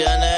canciones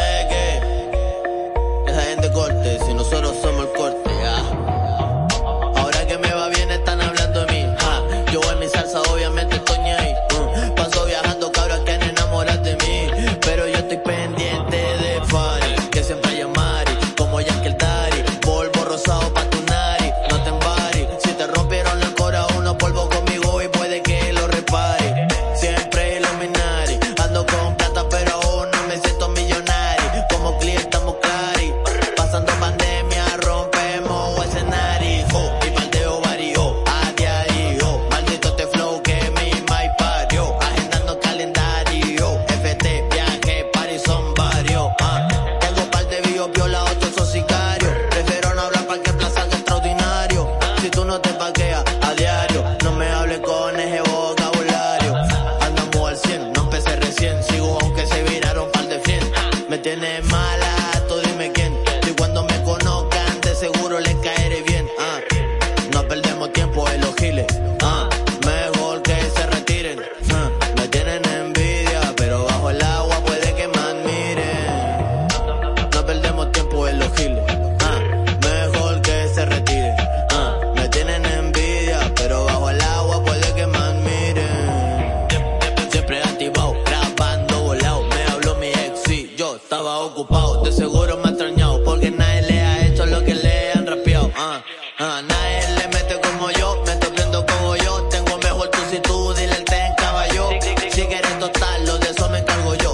seguro les caeré bien. Ah, no perdemos tiempo en los giles. Ah, mejor que se retiren. Ah, me tienen envidia, pero bajo el agua puede que me admiren. No perdemos tiempo en los giles. Ah, mejor que se retiren. Ah, me tienen envidia, pero bajo el agua puede que me admiren. Siempre activado, grabando volado. Me habló mi ex y yo estaba ocupado. De seguro me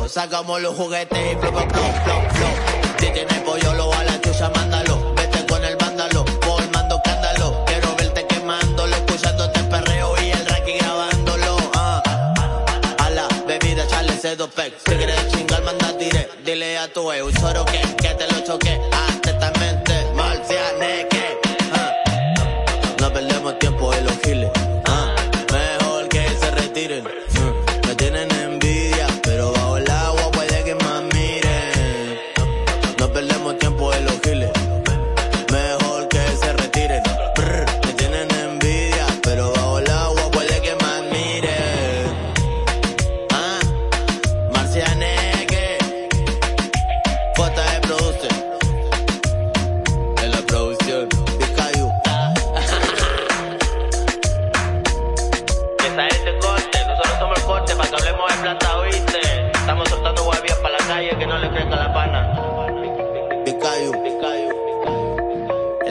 Sacamos los juguetes y flop, flop, flop, flop. Si tienes pollo, lo a la chucha, mándalo. Vete con el vándalo, formando cándalo. Quiero verte quemándolo, escuchándote perreo y el Raki grabándolo. Ah, a la bebida, echarle ese dos packs. Si quieres chingar, manda tire. Dile a tu ex, un choro que, que te lo choque. Ah,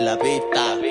la pista.